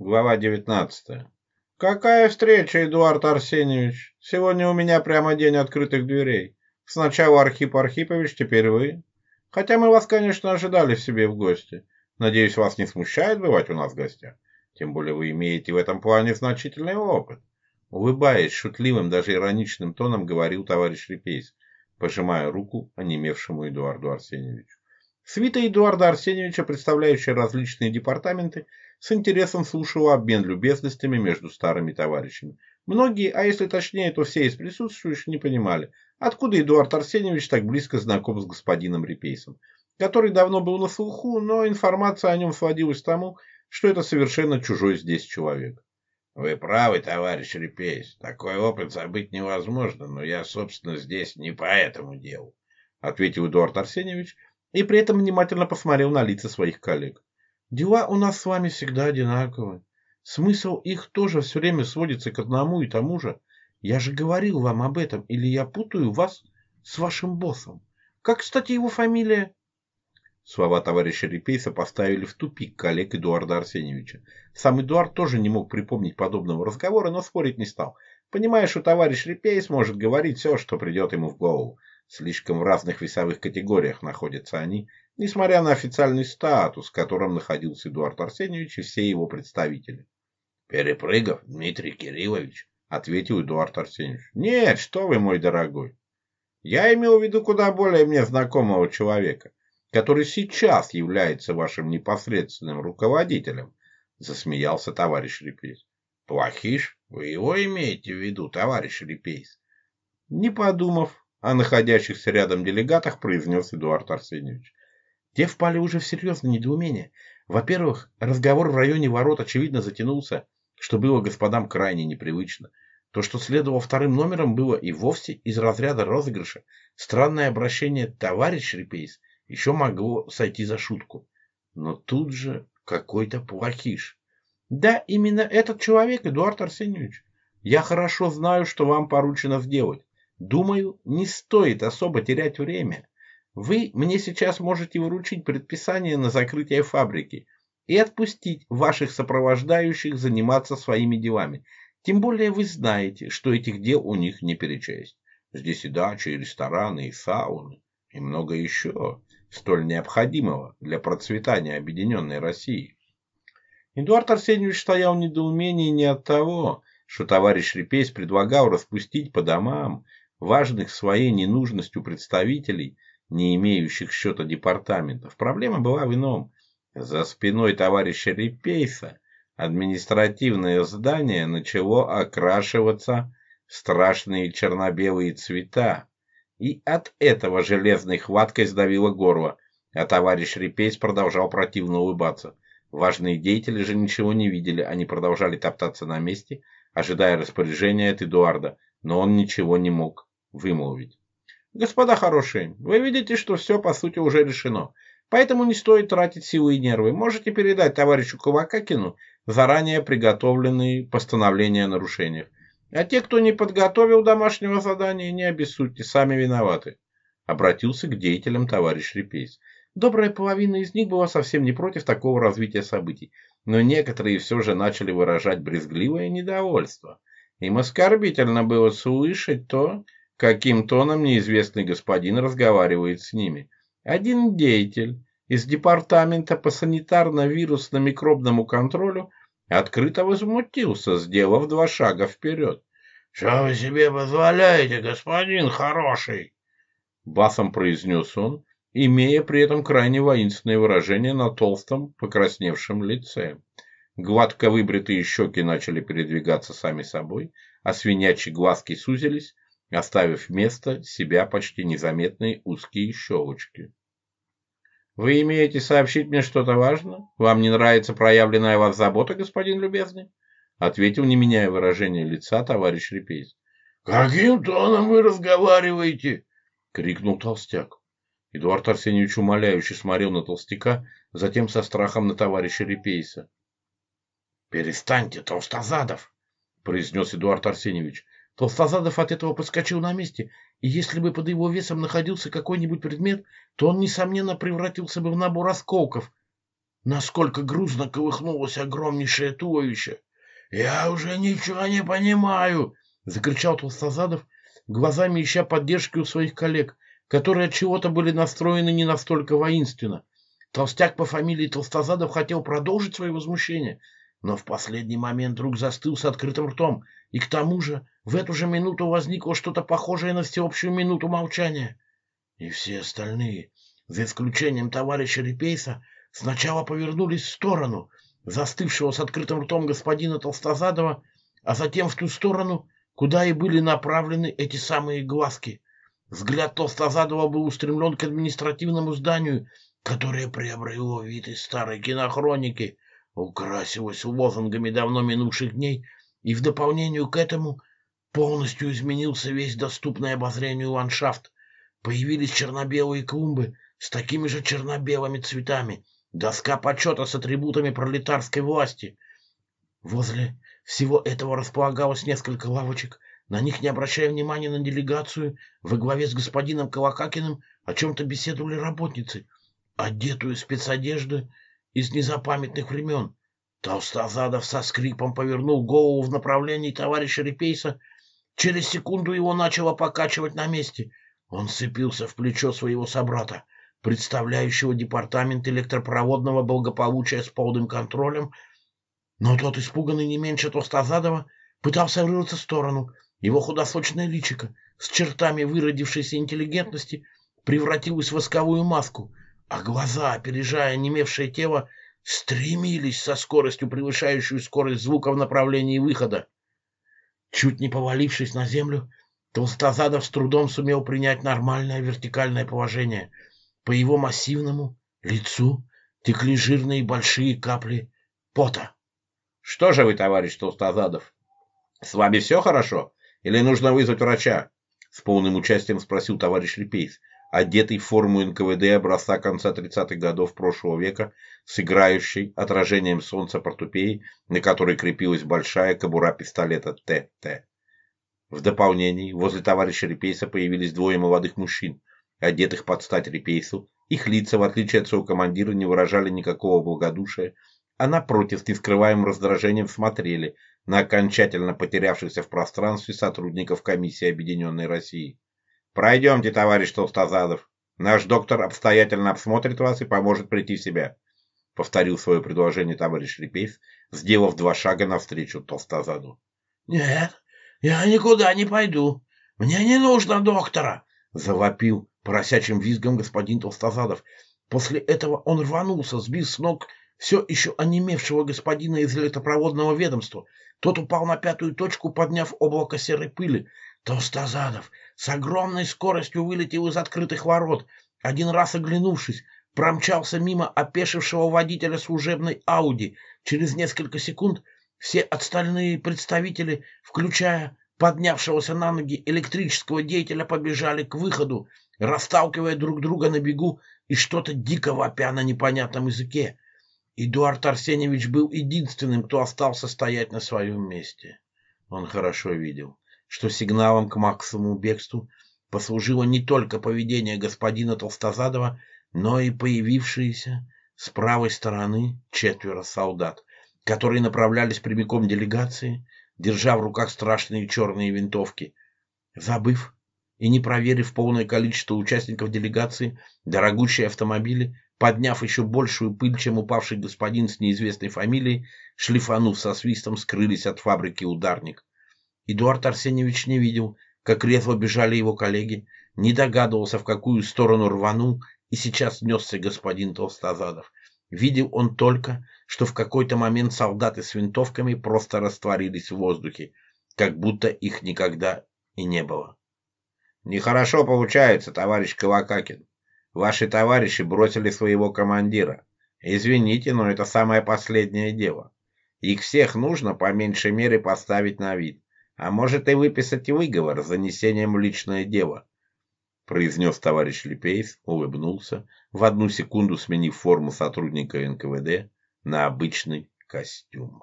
Глава 19. Какая встреча, Эдуард Арсеньевич? Сегодня у меня прямо день открытых дверей. Сначала Архип Архипович, теперь вы. Хотя мы вас, конечно, ожидали в себе в гости. Надеюсь, вас не смущает бывать у нас в гостях. Тем более вы имеете в этом плане значительный опыт. Улыбаясь шутливым, даже ироничным тоном, говорил товарищ Репейс, пожимая руку онемевшему Эдуарду Арсеньевичу. Свита Эдуарда Арсеньевича, представляющая различные департаменты, с интересом слушала обмен любезностями между старыми товарищами. Многие, а если точнее, то все из присутствующих не понимали, откуда Эдуард Арсеньевич так близко знаком с господином Репейсом, который давно был на слуху, но информация о нем сводилась к тому, что это совершенно чужой здесь человек. Вы правы, товарищ Репейс, такой опыт забыть невозможно, но я, собственно, здесь не по этому делу, ответил Эдуард Арсеньевич – и при этом внимательно посмотрел на лица своих коллег. Дела у нас с вами всегда одинаковы. Смысл их тоже все время сводится к одному и тому же. Я же говорил вам об этом, или я путаю вас с вашим боссом. Как, кстати, его фамилия? Слова товарища Репейса поставили в тупик коллег Эдуарда Арсеньевича. Сам Эдуард тоже не мог припомнить подобного разговора, но спорить не стал, понимая, что товарищ Репейс может говорить все, что придет ему в голову. Слишком в разных весовых категориях находятся они, несмотря на официальный статус, в котором находился Эдуард Арсеньевич и все его представители. «Перепрыгов, Дмитрий Кириллович», — ответил Эдуард Арсеньевич. «Нет, что вы, мой дорогой. Я имел в виду куда более мне знакомого человека, который сейчас является вашим непосредственным руководителем», — засмеялся товарищ Репейс. «Плохиш? Вы его имеете в виду, товарищ Репейс?» Не подумав, о находящихся рядом делегатах произнес Эдуард Арсеньевич. Те впали уже в серьезное недоумение. Во-первых, разговор в районе ворот очевидно затянулся, что было господам крайне непривычно. То, что следовало вторым номером, было и вовсе из разряда розыгрыша. Странное обращение «товарищ Репейс» еще могло сойти за шутку. Но тут же какой-то плохиш. Да, именно этот человек, Эдуард Арсеньевич. Я хорошо знаю, что вам поручено сделать. Думаю, не стоит особо терять время. Вы мне сейчас можете вручить предписание на закрытие фабрики и отпустить ваших сопровождающих заниматься своими делами. Тем более вы знаете, что этих дел у них не перечесть. Здесь и дачи, и рестораны, и сауны, и много еще, столь необходимого для процветания Объединенной России. Эдуард Арсеньевич стоял в недоумении не от того, что товарищ Репейс предлагал распустить по домам важных своей ненужностью представителей, не имеющих счета департаментов. Проблема была в ином. За спиной товарища Репейса административное здание начало окрашиваться страшные черно-белые цвета. И от этого железной хваткой сдавило горло, а товарищ Репейс продолжал противно улыбаться. Важные деятели же ничего не видели, они продолжали топтаться на месте, ожидая распоряжения от Эдуарда, но он ничего не мог вымолвить. Господа хорошие, вы видите, что все по сути уже решено. Поэтому не стоит тратить силы и нервы. Можете передать товарищу Кавакакину заранее приготовленные постановления о нарушениях. А те, кто не подготовил домашнего задания, не обессудьте, сами виноваты. Обратился к деятелям товарищ Репейс. Добрая половина из них была совсем не против такого развития событий, но некоторые все же начали выражать брезгливое недовольство. Им оскорбительно было слышать то, каким тоном неизвестный господин разговаривает с ними. Один деятель из Департамента по санитарно-вирусно-микробному контролю открыто возмутился, сделав два шага вперед. «Что вы себе позволяете, господин хороший?» Басом произнес он, имея при этом крайне воинственное выражение на толстом, покрасневшем лице. Гладко выбритые щеки начали передвигаться сами собой, а свинячьи глазки сузились, оставив вместо себя почти незаметные узкие щелочки. «Вы имеете сообщить мне что-то важное? Вам не нравится проявленная вас забота, господин любезный?» Ответил, не меняя выражение лица, товарищ Репейс. «Каким тоном вы разговариваете?» — крикнул толстяк. Эдуард Арсеньевич умоляюще смотрел на толстяка, затем со страхом на товарища Репейса. «Перестаньте, толстозадов!» — произнес Эдуард Арсеньевич. Толстозадов от этого подскочил на месте, и если бы под его весом находился какой-нибудь предмет, то он, несомненно, превратился бы в набор осколков. Насколько грузно колыхнулось огромнейшее туловище! «Я уже ничего не понимаю!» — закричал Толстозадов, глазами ища поддержки у своих коллег, которые от чего-то были настроены не настолько воинственно. Толстяк по фамилии Толстозадов хотел продолжить свои возмущения, но в последний момент друг застыл с открытым ртом, и к тому же в эту же минуту возникло что-то похожее на всеобщую минуту молчания. И все остальные, за исключением товарища Репейса, сначала повернулись в сторону застывшего с открытым ртом господина Толстозадова, а затем в ту сторону, куда и были направлены эти самые глазки. Взгляд Толстозадова был устремлен к административному зданию, которое приобрело вид из старой кинохроники — украсилась лозунгами давно минувших дней, и в дополнение к этому полностью изменился весь доступный обозрению ландшафт. Появились черно-белые клумбы с такими же черно-белыми цветами, доска почета с атрибутами пролетарской власти. Возле всего этого располагалось несколько лавочек, на них, не обращая внимания на делегацию, во главе с господином Колокакиным о чем-то беседовали работницы, одетую в спецодежды из незапамятных времен. Толстозадов со скрипом повернул голову в направлении товарища Репейса. Через секунду его начало покачивать на месте. Он сцепился в плечо своего собрата, представляющего департамент электропроводного благополучия с полным контролем, но тот, испуганный не меньше Толстозадова, пытался вырваться в сторону. Его худосочное личико с чертами выродившейся интеллигентности превратилось в восковую маску — а глаза, опережая немевшее тело, стремились со скоростью, превышающую скорость звука в направлении выхода. Чуть не повалившись на землю, Толстозадов с трудом сумел принять нормальное вертикальное положение. По его массивному лицу текли жирные большие капли пота. — Что же вы, товарищ Толстозадов, с вами все хорошо? Или нужно вызвать врача? — с полным участием спросил товарищ Лепейс одетый в форму НКВД образца конца 30-х годов прошлого века, с играющей отражением солнца портупеей, на которой крепилась большая кобура пистолета ТТ. В дополнении возле товарища Репейса появились двое молодых мужчин, одетых под стать Репейсу. Их лица, в отличие от своего командира, не выражали никакого благодушия, а напротив, с нескрываемым раздражением смотрели на окончательно потерявшихся в пространстве сотрудников Комиссии Объединенной России. Пройдемте, товарищ Толстозадов. Наш доктор обстоятельно обсмотрит вас и поможет прийти в себя. Повторил свое предложение товарищ Репейс, сделав два шага навстречу Толстозаду. Нет, я никуда не пойду. Мне не нужно доктора. Завопил поросячим визгом господин Толстозадов. После этого он рванулся, сбив с ног все еще онемевшего господина из летопроводного ведомства. Тот упал на пятую точку, подняв облако серой пыли. Толстозадов с огромной скоростью вылетел из открытых ворот, один раз оглянувшись, промчался мимо опешившего водителя служебной «Ауди». Через несколько секунд все остальные представители, включая поднявшегося на ноги электрического деятеля, побежали к выходу, расталкивая друг друга на бегу и что-то дико вопя на непонятном языке. Эдуард Арсеньевич был единственным, кто остался стоять на своем месте. Он хорошо видел что сигналом к массовому бегству послужило не только поведение господина Толстозадова, но и появившиеся с правой стороны четверо солдат, которые направлялись прямиком делегации, держа в руках страшные черные винтовки. Забыв и не проверив полное количество участников делегации, дорогущие автомобили, подняв еще большую пыль, чем упавший господин с неизвестной фамилией, шлифанув со свистом, скрылись от фабрики «Ударник». Эдуард Арсеньевич не видел, как резво бежали его коллеги, не догадывался, в какую сторону рванул, и сейчас несся господин Толстозадов. Видел он только, что в какой-то момент солдаты с винтовками просто растворились в воздухе, как будто их никогда и не было. «Нехорошо получается, товарищ Кавакакин. Ваши товарищи бросили своего командира. Извините, но это самое последнее дело. Их всех нужно по меньшей мере поставить на вид. А может и выписать выговор с занесением в личное дело, произнес товарищ Лепейс, улыбнулся, в одну секунду сменив форму сотрудника НКВД на обычный костюм.